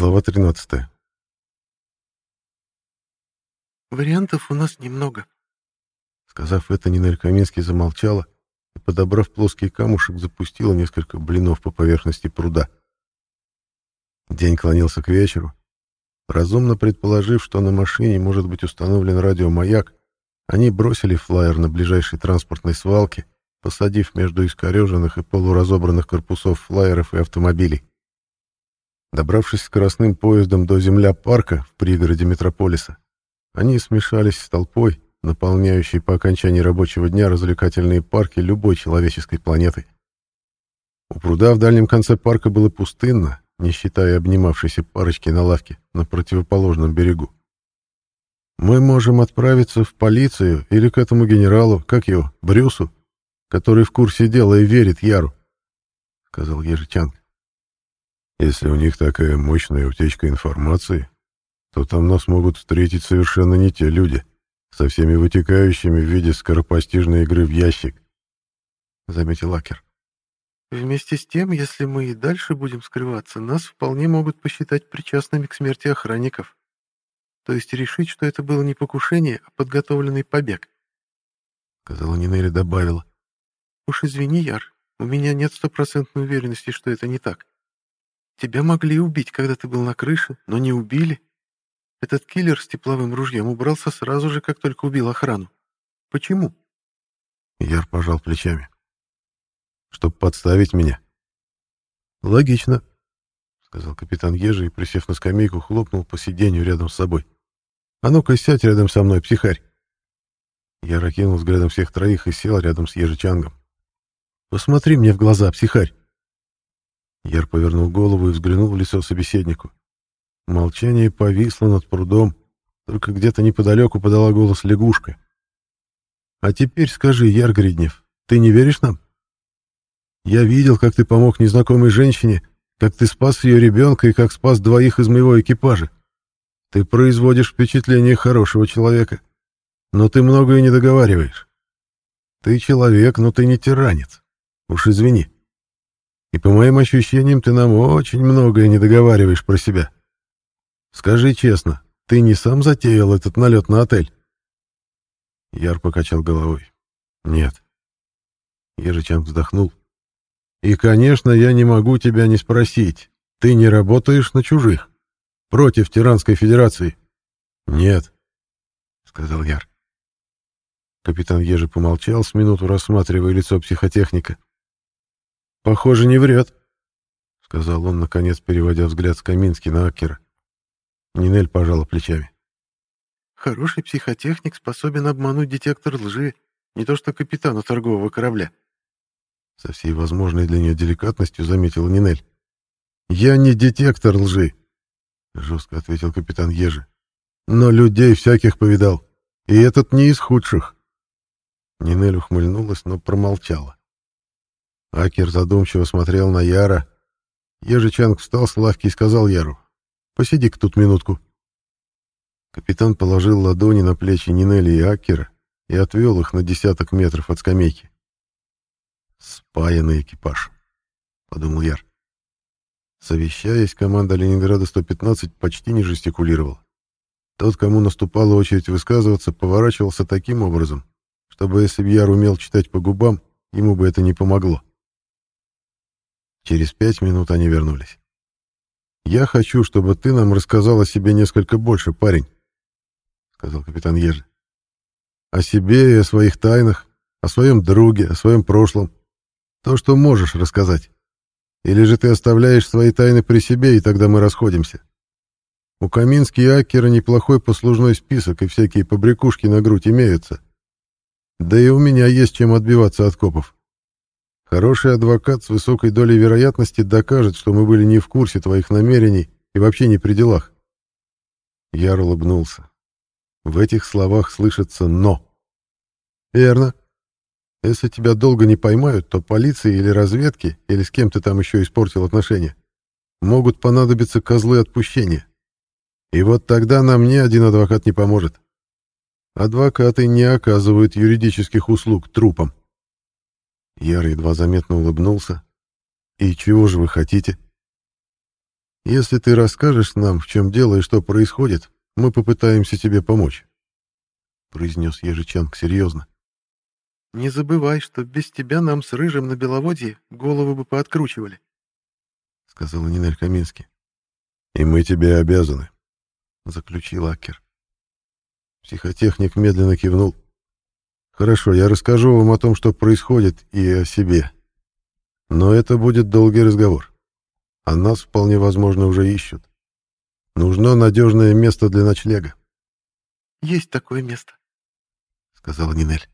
Глава 13. «Вариантов у нас немного», — сказав это, Нинель Каминский замолчала и, подобрав плоский камушек, запустила несколько блинов по поверхности пруда. День клонился к вечеру. Разумно предположив, что на машине может быть установлен радиомаяк, они бросили флайер на ближайшей транспортной свалке, посадив между искореженных и полуразобранных корпусов флайеров и автомобилей. Добравшись скоростным поездом до земля-парка в пригороде метрополиса, они смешались с толпой, наполняющей по окончании рабочего дня развлекательные парки любой человеческой планеты. У пруда в дальнем конце парка было пустынно, не считая обнимавшейся парочки на лавке на противоположном берегу. «Мы можем отправиться в полицию или к этому генералу, как его, Брюсу, который в курсе дела и верит Яру», — сказал Ежичанг. «Если у них такая мощная утечка информации, то там нас могут встретить совершенно не те люди, со всеми вытекающими в виде скоропостижной игры в ящик», — заметил Акер. «Вместе с тем, если мы и дальше будем скрываться, нас вполне могут посчитать причастными к смерти охранников. То есть решить, что это было не покушение, а подготовленный побег», — сказала Нинелли добавила. «Уж извини, Яр, у меня нет стопроцентной уверенности, что это не так. Тебя могли убить, когда ты был на крыше, но не убили. Этот киллер с тепловым ружьем убрался сразу же, как только убил охрану. Почему? Яр пожал плечами. Чтоб подставить меня. Логично, сказал капитан Ежи и, присев на скамейку, хлопнул по сиденью рядом с собой. А ну-ка сядь рядом со мной, психарь. Я окинул взглядом всех троих и сел рядом с Ежичангом. «Посмотри мне в глаза, психарь!» Яр повернул голову и взглянул в лицо собеседнику. Молчание повисло над прудом, только где-то неподалеку подала голос лягушка. «А теперь скажи, Яр Гриднев, ты не веришь нам? Я видел, как ты помог незнакомой женщине, как ты спас ее ребенка и как спас двоих из моего экипажа. Ты производишь впечатление хорошего человека, но ты многое не договариваешь. Ты человек, но ты не тиранец. Уж извини. И по моим ощущениям, ты нам очень многое не договариваешь про себя. Скажи честно, ты не сам затеял этот налет на отель? Яр покачал головой. Нет. Ежичан вздохнул. И, конечно, я не могу тебя не спросить. Ты не работаешь на чужих? Против Тиранской Федерации? Нет, сказал Яр. Капитан Ежи помолчал с минуту, рассматривая лицо психотехника. «Похоже, не врет», — сказал он, наконец, переводя взгляд с Камински на Акера. Нинель пожала плечами. «Хороший психотехник способен обмануть детектор лжи, не то что капитана торгового корабля». Со всей возможной для нее деликатностью заметила Нинель. «Я не детектор лжи», — жестко ответил капитан Ежи. «Но людей всяких повидал, и этот не из худших». Нинель ухмыльнулась, но промолчала. Акер задумчиво смотрел на Яра. Ежичанг встал с лавки и сказал Яру, «Посиди-ка тут минутку». Капитан положил ладони на плечи Нинели и Акера и отвел их на десяток метров от скамейки. «Спаянный экипаж», — подумал Яр. Совещаясь, команда Ленинграда-115 почти не жестикулировала. Тот, кому наступала очередь высказываться, поворачивался таким образом, чтобы если бы Яр умел читать по губам, ему бы это не помогло. Через пять минут они вернулись. «Я хочу, чтобы ты нам рассказал о себе несколько больше, парень», — сказал капитан Ежи. «О себе и о своих тайнах, о своем друге, о своем прошлом. То, что можешь рассказать. Или же ты оставляешь свои тайны при себе, и тогда мы расходимся. У Камински и Акера неплохой послужной список, и всякие побрякушки на грудь имеются. Да и у меня есть чем отбиваться от копов. Хороший адвокат с высокой долей вероятности докажет, что мы были не в курсе твоих намерений и вообще не при делах. Яр улыбнулся. В этих словах слышится «но». Верно. Если тебя долго не поймают, то полиции или разведки, или с кем ты там еще испортил отношения, могут понадобиться козлы отпущения. И вот тогда нам ни один адвокат не поможет. Адвокаты не оказывают юридических услуг трупам. Яр едва заметно улыбнулся. «И чего же вы хотите?» Если ты расскажешь нам, в чем дело и что происходит, мы попытаемся тебе помочь», — произнес Ежичанг серьезно. «Не забывай, что без тебя нам с Рыжим на Беловодье голову бы пооткручивали», — сказала Нинель Камински. «И мы тебе обязаны», — заключил Акер. Психотехник медленно кивнул. «Хорошо, я расскажу вам о том, что происходит, и о себе. Но это будет долгий разговор. А нас, вполне возможно, уже ищут. Нужно надежное место для ночлега». «Есть такое место», — сказала Нинель.